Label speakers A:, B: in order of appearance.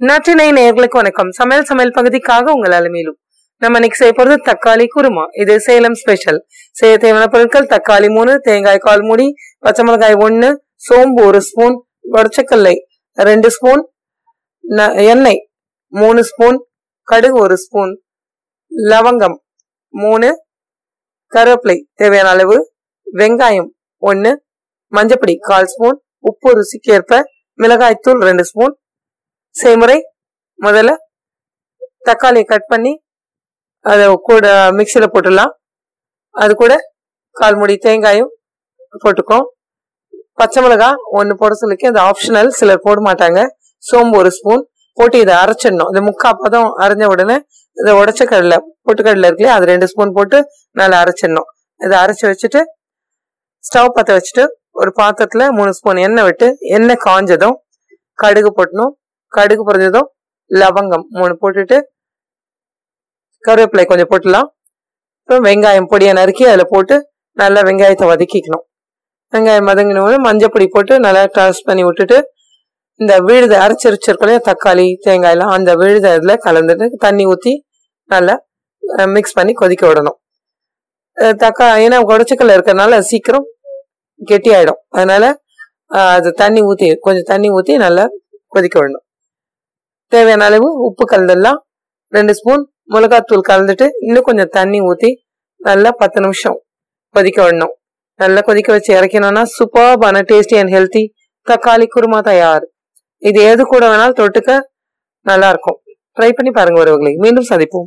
A: நற்றினை நேர்களுக்கு வணக்கம். சமையல் சமையல் பகுதிக்காக உங்கள் அலுமையிலும். நம்ம இன்னைக்கு செய்ய போறது தக்காளி குருமா. இது சேலம் ஸ்பெஷல் செய்ய தேவையான பொருட்கள் தக்காளி மூணு தேங்காய் கால் மூடி பச்சை மிளகாய் ஒன்று சோம்பு ஒரு ஸ்பூன் வடச்சக்கல்லை ரெண்டு ஸ்பூன் ந- எண்ணெய் மூணு ஸ்பூன் கடுகு ஒரு ஸ்பூன் லவங்கம் மூணு கருவேப்பிலை தேவையான அளவு வெங்காயம் ஒன்று மஞ்சப்பொடி கால் ஸ்பூன் உப்பு ருசிக்கு ஏற்ப மிளகாய்த்தூள் ரெண்டு ஸ்பூன் செய்முறை. முதல்ல தக்காளியை கட் பண்ணி அதை கூட மிக்சியில் போட்டுடலாம். அது கூட கால் முடி தேங்காயும் போட்டுக்கோம். பச்சை மிளகாய் ஒன்று போட சொல்லிக்கு அது ஆப்ஷனல் சிலர் போட மாட்டாங்க. சோம்பு ஒரு ஸ்பூன் போட்டு இதை அரைச்சிடணும். இந்த முக்கா பதம் அரைஞ்ச உடனே இதை உடச்ச கடலை பொட்டு கடலை இருக்குல்லையே அது ரெண்டு ஸ்பூன் போட்டு நல்லா அரைச்சிடணும். இதை அரைச்சி வச்சுட்டு ஸ்டவ் பற்ற வச்சுட்டு ஒரு பாத்திரத்தில் மூணு ஸ்பூன் எண்ணெய் விட்டு எண்ணெய் காஞ்சதும் கடுகு போட்டணும். கடுகு பொரிஞ்சதும் லவங்கம் மூணு போட்டுட்டு கருவேப்பிலை கொஞ்சம் போட்டுடலாம். அப்புறம் வெங்காயம் பொடியை நறுக்கி அதில் போட்டு நல்லா வெங்காயத்தை வதக்கிக்கணும். வெங்காயம் வதங்கினோடனே மஞ்சப்பொடி போட்டு நல்லா டாஸ் பண்ணி விட்டுட்டு இந்த விழுதை அரைச்சி தக்காளி தேங்காயெல்லாம் அந்த விழுதை இதில் கலந்துட்டு தண்ணி ஊற்றி நல்லா மிக்ஸ் பண்ணி கொதிக்க விடணும். தக்காளி தக்கா ஏன்னா உடச்சக்கல்ல இருக்கிறதுனால சீக்கிரம் கெட்டி ஆயிடும் அதனால அது தண்ணி ஊற்றி கொஞ்சம் தண்ணி ஊற்றி நல்லா கொதிக்க விடணும். தேவையான அளவு உப்பு கலந்துடலாம். ரெண்டு ஸ்பூன் மிளகாத்தூள் கலந்துட்டு இன்னும் கொஞ்சம் தண்ணி ஊற்றி நல்லா பத்து நிமிஷம் கொதிக்க விடணும். நல்லா கொதிக்க வச்சு இறக்கணும்னா சூப்பர்பான டேஸ்டி அண்ட் ஹெல்த்தி தக்காளி குருமா தயார். இது எது கூட வேணாலும் தொட்டுக்க நல்லா இருக்கும் ட்ரை பண்ணி பாருங்க ஒருவர்களை மீண்டும் சந்திப்போம்.